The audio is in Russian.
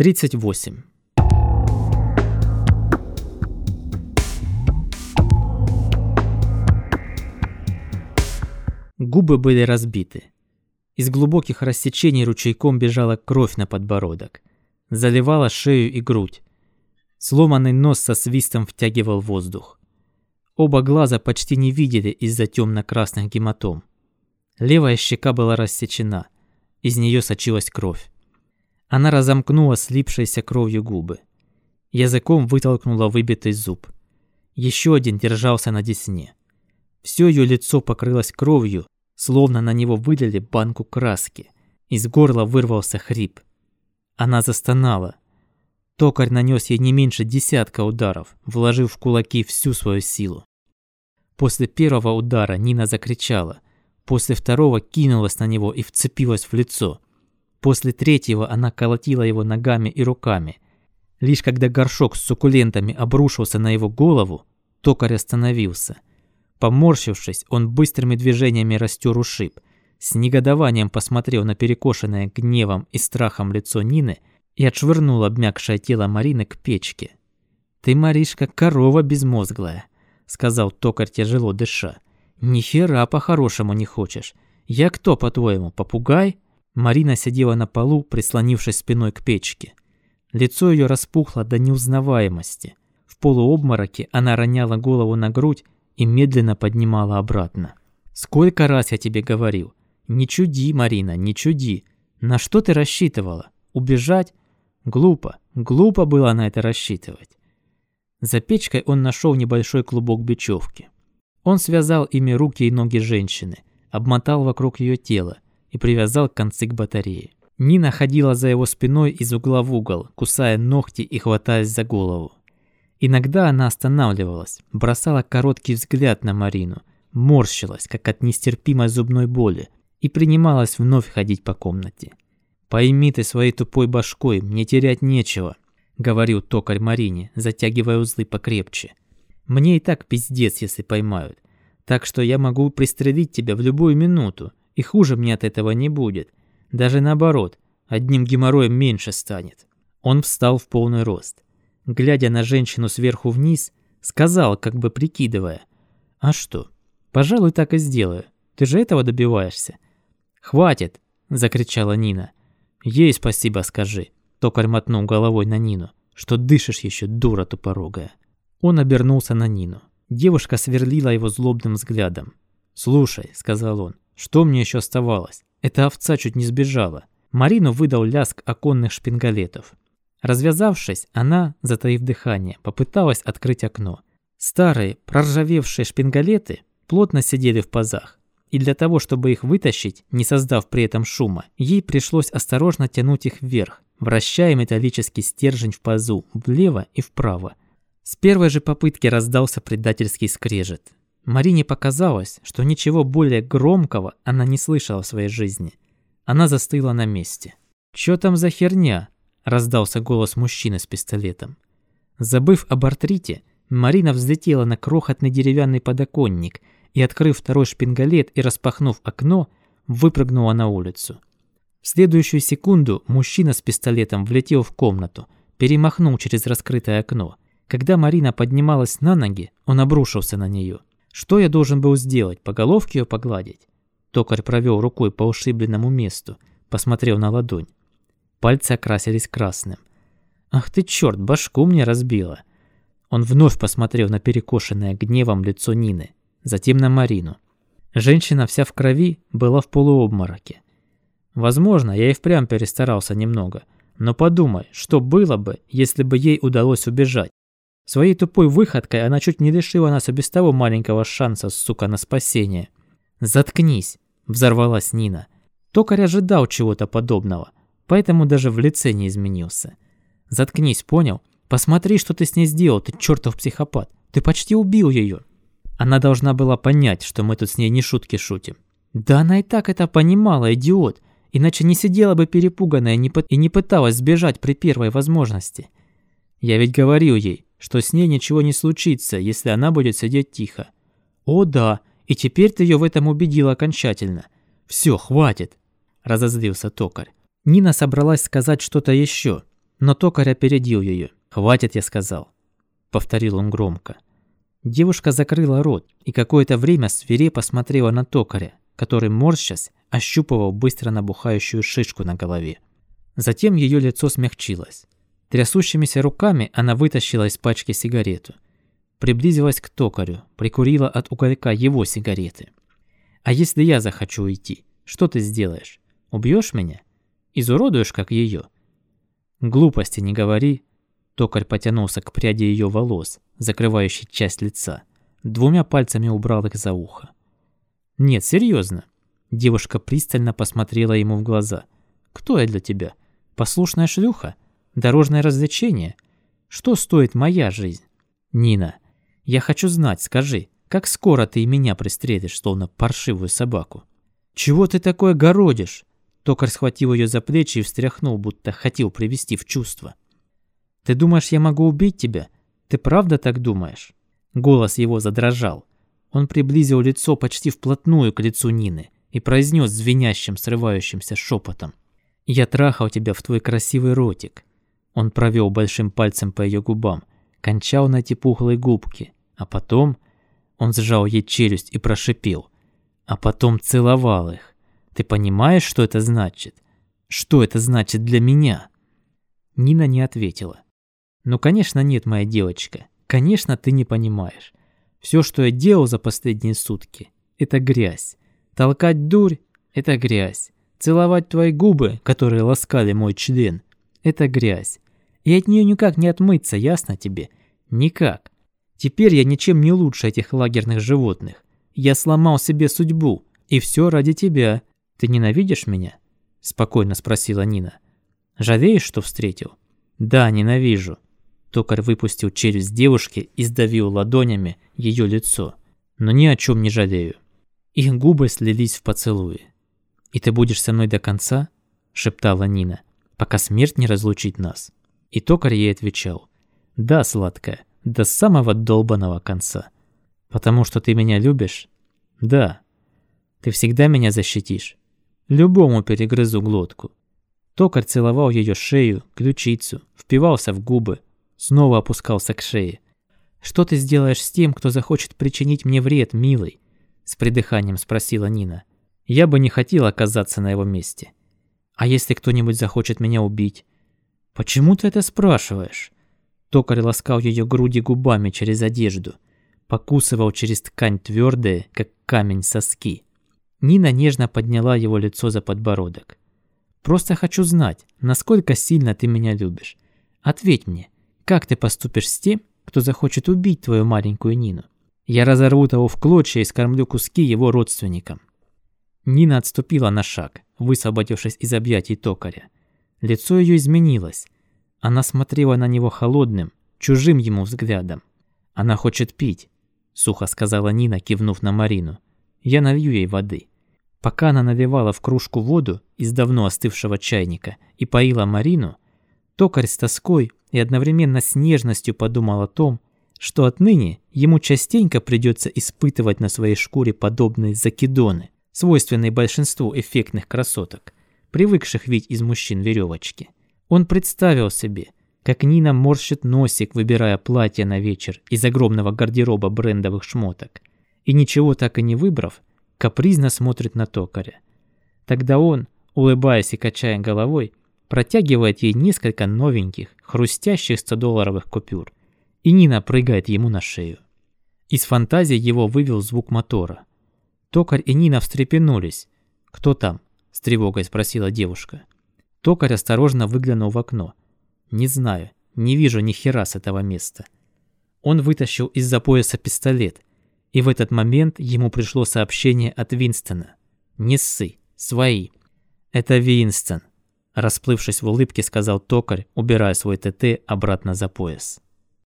38. Губы были разбиты. Из глубоких рассечений ручейком бежала кровь на подбородок. Заливала шею и грудь. Сломанный нос со свистом втягивал воздух. Оба глаза почти не видели из-за темно-красных гематом. Левая щека была рассечена. Из нее сочилась кровь. Она разомкнула слипшиеся кровью губы. Языком вытолкнула выбитый зуб. Еще один держался на десне. Все ее лицо покрылось кровью, словно на него вылили банку краски. Из горла вырвался хрип. Она застонала. Токарь нанес ей не меньше десятка ударов, вложив в кулаки всю свою силу. После первого удара Нина закричала. После второго кинулась на него и вцепилась в лицо. После третьего она колотила его ногами и руками. Лишь когда горшок с суккулентами обрушился на его голову, токарь остановился. Поморщившись, он быстрыми движениями растер ушиб. С негодованием посмотрел на перекошенное гневом и страхом лицо Нины и отшвырнул обмякшее тело Марины к печке. «Ты, Маришка, корова безмозглая», — сказал токарь тяжело дыша. «Ни хера по-хорошему не хочешь. Я кто, по-твоему, попугай?» Марина сидела на полу, прислонившись спиной к печке. Лицо ее распухло до неузнаваемости. В полуобмороке она роняла голову на грудь и медленно поднимала обратно. «Сколько раз я тебе говорил? Не чуди, Марина, не чуди. На что ты рассчитывала? Убежать? Глупо, глупо было на это рассчитывать». За печкой он нашел небольшой клубок бечевки. Он связал ими руки и ноги женщины, обмотал вокруг ее тела и привязал концы к батарее. Нина ходила за его спиной из угла в угол, кусая ногти и хватаясь за голову. Иногда она останавливалась, бросала короткий взгляд на Марину, морщилась, как от нестерпимой зубной боли, и принималась вновь ходить по комнате. «Пойми ты своей тупой башкой, мне терять нечего», — говорил токарь Марине, затягивая узлы покрепче. «Мне и так пиздец, если поймают, так что я могу пристрелить тебя в любую минуту, и хуже мне от этого не будет. Даже наоборот, одним геморроем меньше станет. Он встал в полный рост. Глядя на женщину сверху вниз, сказал, как бы прикидывая. «А что? Пожалуй, так и сделаю. Ты же этого добиваешься?» «Хватит!» – закричала Нина. «Ей спасибо скажи!» – токарь мотнул головой на Нину. «Что дышишь еще, дура тупорогая!» Он обернулся на Нину. Девушка сверлила его злобным взглядом. «Слушай», – сказал он, что мне еще оставалось? Эта овца чуть не сбежала. Марину выдал ляск оконных шпингалетов. Развязавшись, она, затаив дыхание, попыталась открыть окно. Старые, проржавевшие шпингалеты плотно сидели в пазах, и для того, чтобы их вытащить, не создав при этом шума, ей пришлось осторожно тянуть их вверх, вращая металлический стержень в пазу влево и вправо. С первой же попытки раздался предательский скрежет. Марине показалось, что ничего более громкого она не слышала в своей жизни. Она застыла на месте. «Чё там за херня?» – раздался голос мужчины с пистолетом. Забыв об артрите, Марина взлетела на крохотный деревянный подоконник и, открыв второй шпингалет и распахнув окно, выпрыгнула на улицу. В следующую секунду мужчина с пистолетом влетел в комнату, перемахнул через раскрытое окно. Когда Марина поднималась на ноги, он обрушился на нее – что я должен был сделать? По головке ее погладить? Токарь провел рукой по ушибленному месту, посмотрел на ладонь. Пальцы окрасились красным. «Ах ты черт, башку мне разбила!» Он вновь посмотрел на перекошенное гневом лицо Нины, затем на Марину. Женщина вся в крови была в полуобмороке. Возможно, я и впрямь перестарался немного, но подумай, что было бы, если бы ей удалось убежать. Своей тупой выходкой она чуть не лишила нас и без того маленького шанса, сука, на спасение. «Заткнись!» – взорвалась Нина. Токарь ожидал чего-то подобного, поэтому даже в лице не изменился. «Заткнись, понял? Посмотри, что ты с ней сделал, ты чертов психопат. Ты почти убил ее. Она должна была понять, что мы тут с ней не шутки шутим. Да она и так это понимала, идиот. Иначе не сидела бы перепуганная и не пыталась сбежать при первой возможности. Я ведь говорил ей, что с ней ничего не случится, если она будет сидеть тихо. О да, и теперь ты ее в этом убедил окончательно. Все, хватит, разозлился токарь. Нина собралась сказать что-то еще, Но токарь опередил ее. «Хватит», я сказал. Повторил он громко. Девушка закрыла рот и какое-то время свирепо смотрела на токаря, который, морщась, ощупывал быстро набухающую шишку на голове. Затем ее лицо смягчилось. Трясущимися руками она вытащила из пачки сигарету. Приблизилась к токарю, прикурила от уголька его сигареты. «А если я захочу уйти, что ты сделаешь? Убьешь меня? Изуродуешь, как ее?» «Глупости не говори». Токарь потянулся к пряди ее волос, закрывающей часть лица. Двумя пальцами убрал их за ухо. «Нет, серьезно. Девушка пристально посмотрела ему в глаза. «Кто я для тебя? Послушная шлюха? Дорожное развлечение? Что стоит моя жизнь?» «Нина, я хочу знать, скажи, как скоро ты и меня пристрелишь, словно паршивую собаку?» «Чего ты такое городишь?» Токарь схватил ее за плечи и встряхнул, будто хотел привести в чувство. «Ты думаешь, я могу убить тебя? Ты правда так думаешь?» Голос его задрожал. Он приблизил лицо почти вплотную к лицу Нины и произнес звенящим, срывающимся шепотом. «Я трахал тебя в твой красивый ротик». Он провел большим пальцем по ее губам, кончал на эти пухлые губки, а потом он сжал ей челюсть и прошипел, а потом целовал их. Ты понимаешь, что это значит? Что это значит для меня?» Нина не ответила. «Ну, конечно, нет, моя девочка. Конечно, ты не понимаешь. Все, что я делал за последние сутки, это грязь. Толкать дурь – это грязь. Целовать твои губы, которые ласкали мой член – это грязь. И от нее никак не отмыться, ясно тебе? Никак. Теперь я ничем не лучше этих лагерных животных. Я сломал себе судьбу, и все ради тебя. Ты ненавидишь меня? Спокойно спросила Нина. Жалеешь, что встретил? Да, ненавижу. Токарь выпустил челюсть девушки и сдавил ладонями ее лицо. Но ни о чем не жалею. Их губы слились в поцелуи. «И ты будешь со мной до конца?» – шептала Нина, «пока смерть не разлучит нас». И токарь ей отвечал, «Да, сладкая, до самого долбанного конца. Потому что ты меня любишь? Да. Ты всегда меня защитишь. Любому перегрызу глотку». Токарь целовал ее шею, ключицу, впивался в губы, снова опускался к шее. «Что ты сделаешь с тем, кто захочет причинить мне вред, милый?» С придыханием спросила Нина. Я бы не хотел оказаться на его месте. А если кто-нибудь захочет меня убить? Почему ты это спрашиваешь? Токарь ласкал ее груди губами через одежду, покусывал через ткань твердые, как камень соски. Нина нежно подняла его лицо за подбородок. «Просто хочу знать, насколько сильно ты меня любишь. Ответь мне, как ты поступишь с тем, кто захочет убить твою маленькую Нину?» Я разорву того в клочья и скормлю куски его родственникам. Нина отступила на шаг, высвободившись из объятий токаря. Лицо ее изменилось. Она смотрела на него холодным, чужим ему взглядом. «Она хочет пить», — сухо сказала Нина, кивнув на Марину. «Я налью ей воды». Пока она наливала в кружку воду из давно остывшего чайника и поила Марину, токарь с тоской и одновременно с нежностью подумал о том, что отныне ему частенько придется испытывать на своей шкуре подобные закидоны, свойственные большинству эффектных красоток, привыкших видеть из мужчин веревочки. Он представил себе, как Нина морщит носик, выбирая платье на вечер из огромного гардероба брендовых шмоток, и ничего так и не выбрав, капризно смотрит на токаря. Тогда он, улыбаясь и качая головой, протягивает ей несколько новеньких, хрустящих 100-долларовых купюр – и Нина прыгает ему на шею. Из фантазии его вывел звук мотора. Токарь и Нина встрепенулись. «Кто там?» – с тревогой спросила девушка. Токарь осторожно выглянул в окно. «Не знаю, не вижу ни хера с этого места». Он вытащил из-за пояса пистолет, и в этот момент ему пришло сообщение от Винстона. «Не ссы, свои». «Это Винстон», – расплывшись в улыбке, сказал токарь, убирая свой ТТ обратно за пояс.